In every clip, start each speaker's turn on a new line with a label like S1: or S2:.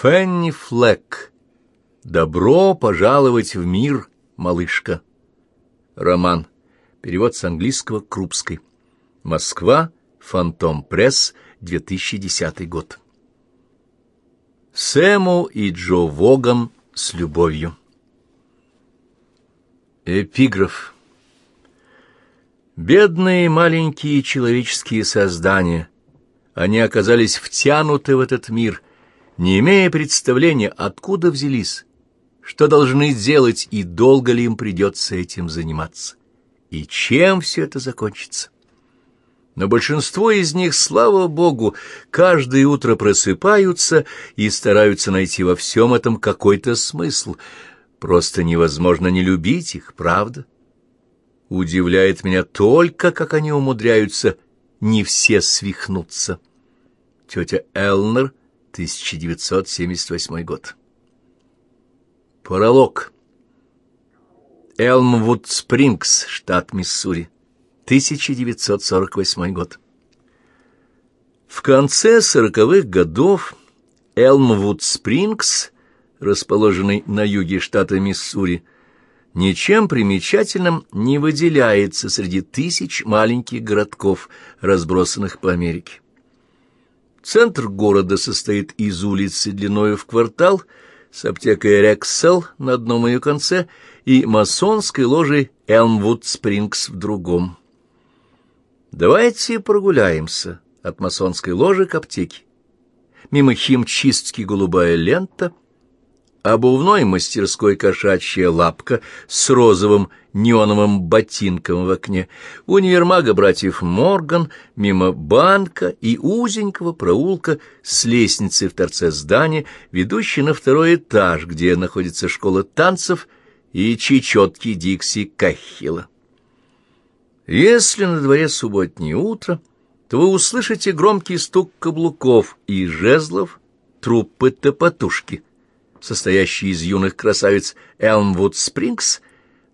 S1: Фенни Флэк. Добро пожаловать в мир, малышка. Роман. Перевод с английского Крупской. Москва. Фантом Пресс. 2010 год. Сэму и Джо Воган с любовью. Эпиграф. Бедные маленькие человеческие создания, они оказались втянуты в этот мир, не имея представления, откуда взялись, что должны сделать и долго ли им придется этим заниматься, и чем все это закончится. Но большинство из них, слава Богу, каждое утро просыпаются и стараются найти во всем этом какой-то смысл. Просто невозможно не любить их, правда? Удивляет меня только, как они умудряются не все свихнуться. Тетя Элнер, 1978 год. Пролог. Элмвуд Спрингс, штат Миссури, 1948 год. В конце сороковых годов Элмвуд Спрингс, расположенный на юге штата Миссури, ничем примечательным не выделяется среди тысяч маленьких городков, разбросанных по Америке. Центр города состоит из улицы длиною в квартал с аптекой Рексел на одном ее конце и масонской ложей Элмвуд Спрингс в другом. Давайте прогуляемся от масонской ложи к аптеке. Мимо химчистки голубая лента, обувной мастерской кошачья лапка с розовым неоновым ботинком в окне, универмага братьев Морган, мимо банка и узенького проулка с лестницей в торце здания, ведущей на второй этаж, где находится школа танцев и чечетки Дикси Каххила. Если на дворе субботнее утро, то вы услышите громкий стук каблуков и жезлов труппы топотушки — состоящий из юных красавиц Элмвуд Спрингс,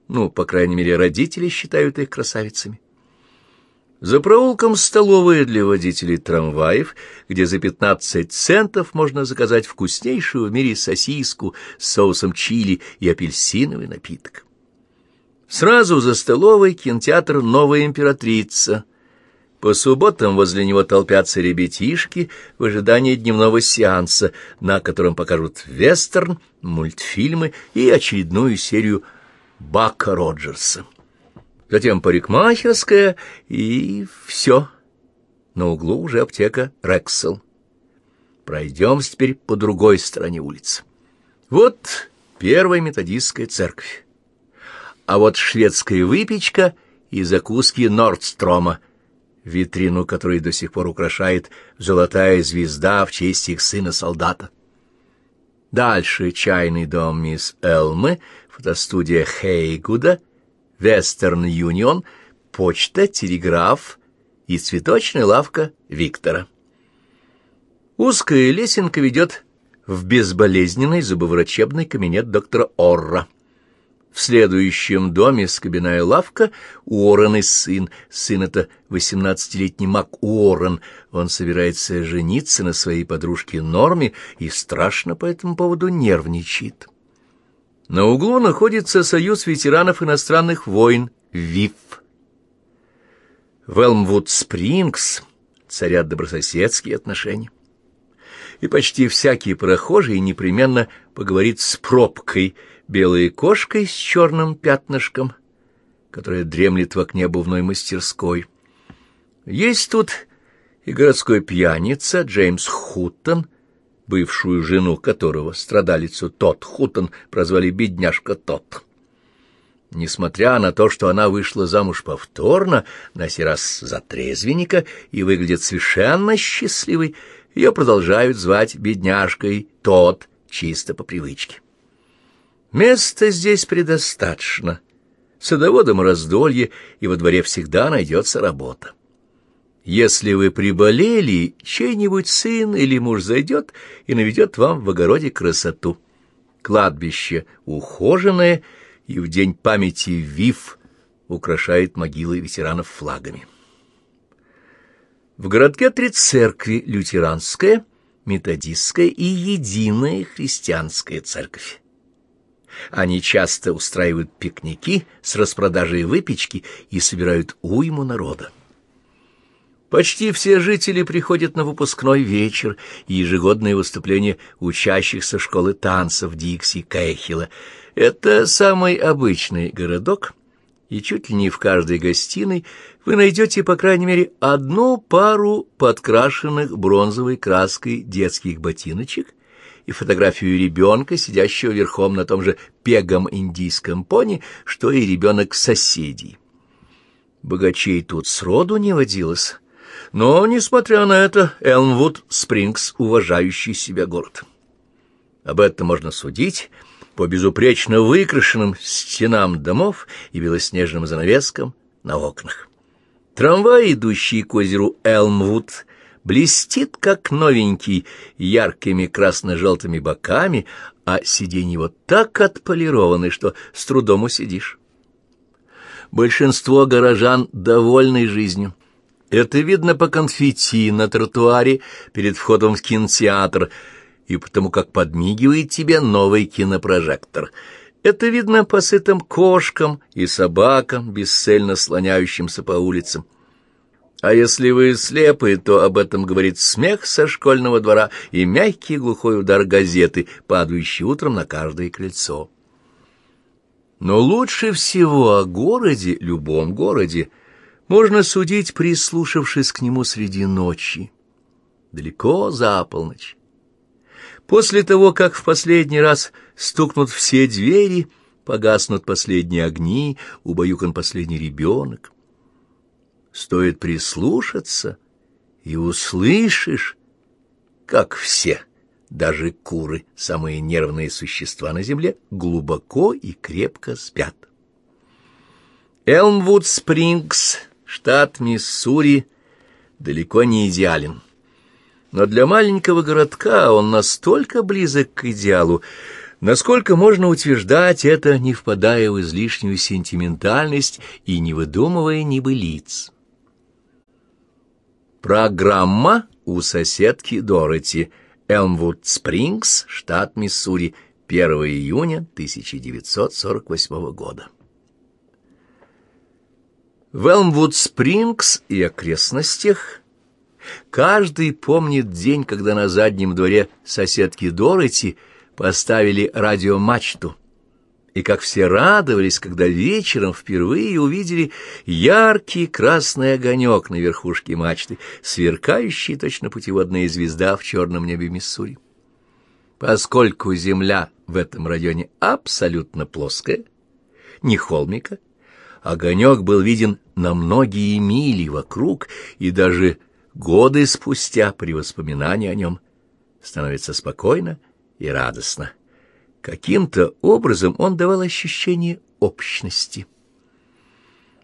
S1: ну, по крайней мере, родители считают их красавицами. За проулком столовая для водителей трамваев, где за 15 центов можно заказать вкуснейшую в мире сосиску с соусом чили и апельсиновый напиток. Сразу за столовой кинотеатр «Новая императрица», по субботам возле него толпятся ребятишки в ожидании дневного сеанса, на котором покажут вестерн, мультфильмы и очередную серию Бака Роджерса. Затем парикмахерская и все. На углу уже аптека Рексел. Пройдем теперь по другой стороне улицы. Вот первая методистская церковь. А вот шведская выпечка и закуски Нордстрома — витрину которой до сих пор украшает золотая звезда в честь их сына-солдата. Дальше чайный дом мисс Элмы, фотостудия Хейгуда, Вестерн Юнион, почта, телеграф и цветочная лавка Виктора. Узкая лесенка ведет в безболезненный зубоврачебный кабинет доктора Орра. В следующем доме скобяная лавка Уоррен и сын. Сын — это восемнадцатилетний маг Уоррен. Он собирается жениться на своей подружке Норме и страшно по этому поводу нервничает. На углу находится Союз ветеранов иностранных войн ВИФ. В Элмвуд-Спрингс царят добрососедские отношения. И почти всякий прохожий непременно поговорит с пробкой — белой кошкой с черным пятнышком, которая дремлет в окне обувной мастерской. Есть тут и городской пьяница Джеймс Хуттон, бывшую жену которого, страдалицу Тот Хуттон, прозвали «бедняжка Тот». Несмотря на то, что она вышла замуж повторно, на сей раз за трезвенника, и выглядит совершенно счастливой, ее продолжают звать бедняжкой Тот, чисто по привычке. Места здесь предостаточно. Садоводам раздолье, и во дворе всегда найдется работа. Если вы приболели, чей-нибудь сын или муж зайдет и наведет вам в огороде красоту. Кладбище ухоженное, и в день памяти ВИФ украшает могилы ветеранов флагами. В городке три церкви — лютеранская, методистская и единая христианская церковь. Они часто устраивают пикники с распродажей выпечки и собирают уйму народа. Почти все жители приходят на выпускной вечер и ежегодное выступление учащихся школы танцев Дикси Кэхила. Это самый обычный городок, и чуть ли не в каждой гостиной вы найдете, по крайней мере, одну пару подкрашенных бронзовой краской детских ботиночек и фотографию ребенка, сидящего верхом на том же пегом индийском пони, что и ребенок соседей. Богачей тут сроду не водилось, но, несмотря на это, Элмвуд Спрингс — уважающий себя город. Об этом можно судить по безупречно выкрашенным стенам домов и белоснежным занавескам на окнах. Трамвай, идущий к озеру Элмвуд, блестит, как новенький, яркими красно-желтыми боками, а сиденья его так отполированы, что с трудом усидишь. Большинство горожан довольны жизнью. Это видно по конфетти на тротуаре перед входом в кинотеатр и потому как подмигивает тебе новый кинопрожектор — это видно по сытым кошкам и собакам, бесцельно слоняющимся по улицам. А если вы слепы, то об этом говорит смех со школьного двора и мягкий глухой удар газеты, падающий утром на каждое крыльцо. Но лучше всего о городе, любом городе, можно судить, прислушавшись к нему среди ночи, далеко за полночь. После того, как в последний раз стукнут все двери, погаснут последние огни, убаюкан последний ребенок. Стоит прислушаться, и услышишь, как все, даже куры, самые нервные существа на земле, глубоко и крепко спят. Элмвуд Спрингс, штат Миссури, далеко не идеален. Но для маленького городка он настолько близок к идеалу, насколько можно утверждать это, не впадая в излишнюю сентиментальность и не выдумывая небылиц. Программа у соседки Дороти, Элмвуд Спрингс, штат Миссури, 1 июня 1948 года. В Элмвуд Спрингс и окрестностях Каждый помнит день, когда на заднем дворе соседки Дороти поставили радиомачту, и как все радовались, когда вечером впервые увидели яркий красный огонек на верхушке мачты, сверкающий точно путеводная звезда в черном небе Миссури. Поскольку земля в этом районе абсолютно плоская, не холмика, огонек был виден на многие мили вокруг и даже годы спустя при воспоминании о нем становится спокойно и радостно. Каким-то образом он давал ощущение общности.